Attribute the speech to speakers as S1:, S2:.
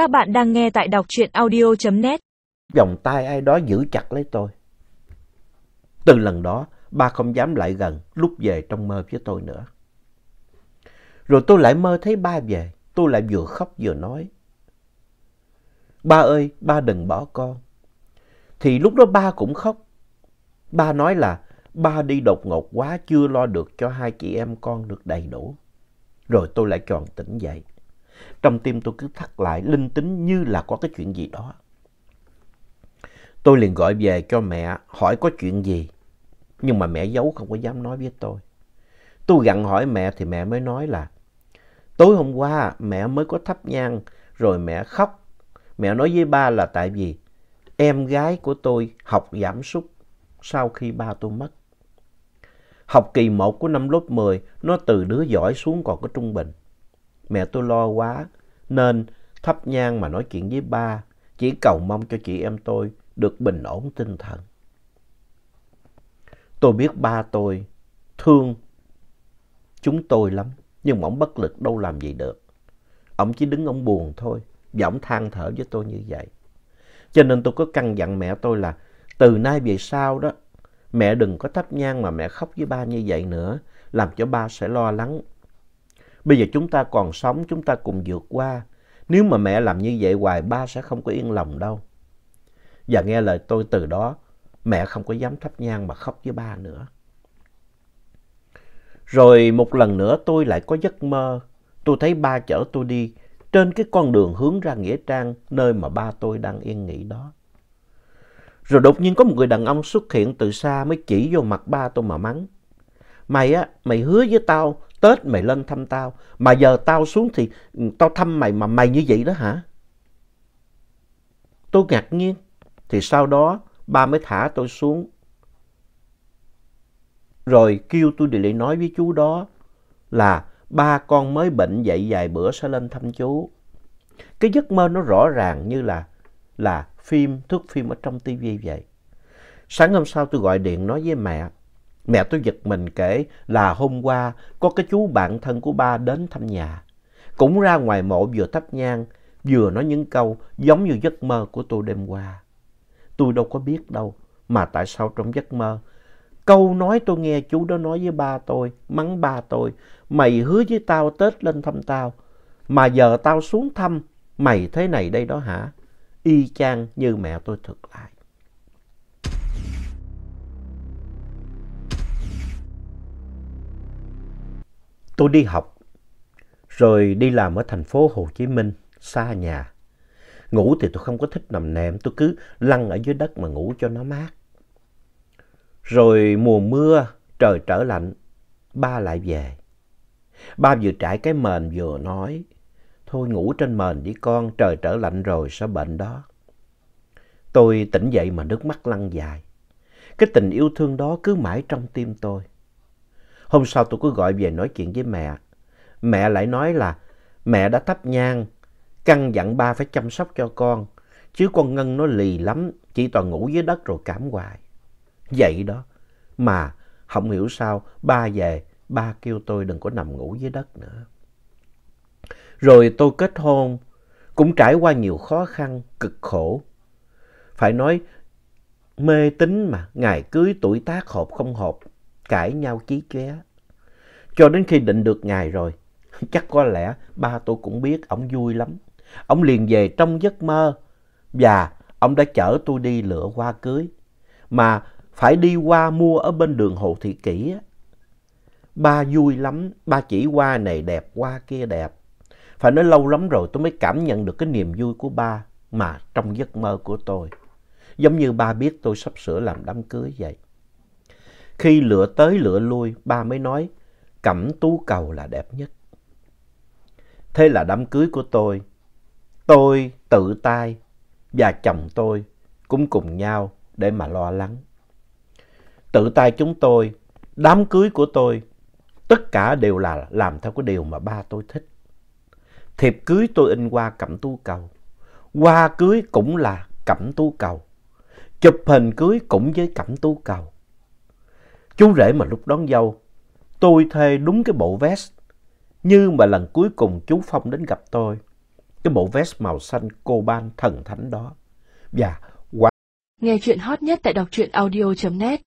S1: Các bạn đang nghe tại đọc truyện audio.net.
S2: Vòng tay ai đó giữ chặt lấy tôi. Từ lần đó, ba không dám lại gần lúc về trong mơ với tôi nữa. Rồi tôi lại mơ thấy ba về, tôi lại vừa khóc vừa nói. Ba ơi, ba đừng bỏ con. Thì lúc đó ba cũng khóc. Ba nói là ba đi đột ngột quá chưa lo được cho hai chị em con được đầy đủ. Rồi tôi lại tròn tỉnh dậy. Trong tim tôi cứ thắt lại, linh tính như là có cái chuyện gì đó. Tôi liền gọi về cho mẹ, hỏi có chuyện gì. Nhưng mà mẹ giấu không có dám nói với tôi. Tôi gặn hỏi mẹ thì mẹ mới nói là, tối hôm qua mẹ mới có thắp nhang, rồi mẹ khóc. Mẹ nói với ba là tại vì em gái của tôi học giảm sút sau khi ba tôi mất. Học kỳ 1 của năm lớp 10 nó từ đứa giỏi xuống còn có trung bình. Mẹ tôi lo quá nên thắp nhang mà nói chuyện với ba chỉ cầu mong cho chị em tôi được bình ổn tinh thần. Tôi biết ba tôi thương chúng tôi lắm, nhưng mà ông bất lực đâu làm gì được. Ông chỉ đứng ông buồn thôi, và ông than thở với tôi như vậy. Cho nên tôi có căn dặn mẹ tôi là từ nay về sau đó, mẹ đừng có thắp nhang mà mẹ khóc với ba như vậy nữa, làm cho ba sẽ lo lắng. Bây giờ chúng ta còn sống, chúng ta cùng vượt qua. Nếu mà mẹ làm như vậy hoài, ba sẽ không có yên lòng đâu. Và nghe lời tôi từ đó, mẹ không có dám thắp nhang mà khóc với ba nữa. Rồi một lần nữa tôi lại có giấc mơ. Tôi thấy ba chở tôi đi trên cái con đường hướng ra Nghĩa Trang, nơi mà ba tôi đang yên nghỉ đó. Rồi đột nhiên có một người đàn ông xuất hiện từ xa mới chỉ vô mặt ba tôi mà mắng. Mày á, mày hứa với tao, Tết mày lên thăm tao, mà giờ tao xuống thì ừ, tao thăm mày mà mày như vậy đó hả? Tôi ngạc nhiên, thì sau đó ba mới thả tôi xuống. Rồi kêu tôi đi lại nói với chú đó là ba con mới bệnh dậy vài bữa sẽ lên thăm chú. Cái giấc mơ nó rõ ràng như là là phim, thước phim ở trong tivi vậy. Sáng hôm sau tôi gọi điện nói với mẹ. Mẹ tôi giật mình kể là hôm qua có cái chú bạn thân của ba đến thăm nhà. Cũng ra ngoài mộ vừa thắp nhang, vừa nói những câu giống như giấc mơ của tôi đêm qua. Tôi đâu có biết đâu, mà tại sao trong giấc mơ Câu nói tôi nghe chú đó nói với ba tôi, mắng ba tôi, mày hứa với tao Tết lên thăm tao, mà giờ tao xuống thăm, mày thế này đây đó hả? Y chang như mẹ tôi thực lại. Tôi đi học, rồi đi làm ở thành phố Hồ Chí Minh, xa nhà. Ngủ thì tôi không có thích nằm nệm, tôi cứ lăn ở dưới đất mà ngủ cho nó mát. Rồi mùa mưa, trời trở lạnh, ba lại về. Ba vừa trải cái mền vừa nói, thôi ngủ trên mền đi con, trời trở lạnh rồi sẽ bệnh đó. Tôi tỉnh dậy mà nước mắt lăn dài. Cái tình yêu thương đó cứ mãi trong tim tôi. Hôm sau tôi cứ gọi về nói chuyện với mẹ. Mẹ lại nói là mẹ đã thắp nhang, căn dặn ba phải chăm sóc cho con. Chứ con Ngân nó lì lắm, chỉ toàn ngủ dưới đất rồi cảm hoài. Vậy đó, mà không hiểu sao ba về, ba kêu tôi đừng có nằm ngủ dưới đất nữa. Rồi tôi kết hôn, cũng trải qua nhiều khó khăn, cực khổ. Phải nói mê tín mà, ngày cưới tuổi tác hợp không hợp, cãi nhau chí chóe. Cho đến khi định được ngày rồi, chắc có lẽ ba tôi cũng biết ông vui lắm. Ông liền về trong giấc mơ và ông đã chở tôi đi lựa hoa cưới. Mà phải đi qua mua ở bên đường Hồ Thị Kỷ. Ba vui lắm, ba chỉ hoa này đẹp, hoa kia đẹp. Phải nói lâu lắm rồi tôi mới cảm nhận được cái niềm vui của ba mà trong giấc mơ của tôi. Giống như ba biết tôi sắp sửa làm đám cưới vậy. Khi lựa tới lựa lui, ba mới nói cẩm tú cầu là đẹp nhất. Thế là đám cưới của tôi, tôi tự tay và chồng tôi cũng cùng nhau để mà lo lắng. Tự tay chúng tôi, đám cưới của tôi, tất cả đều là làm theo cái điều mà ba tôi thích. Thiệp cưới tôi in qua cẩm tú cầu. Hoa cưới cũng là cẩm tú cầu. Chụp hình cưới cũng với cẩm tú cầu. Chú rể mà lúc đón dâu, tôi thuê đúng cái bộ vest như mà lần cuối cùng chú Phong đến gặp tôi. cái bộ vest màu xanh cô ban thần thánh đó. Và
S1: Nghe chuyện hot nhất tại đọc truyện audio.net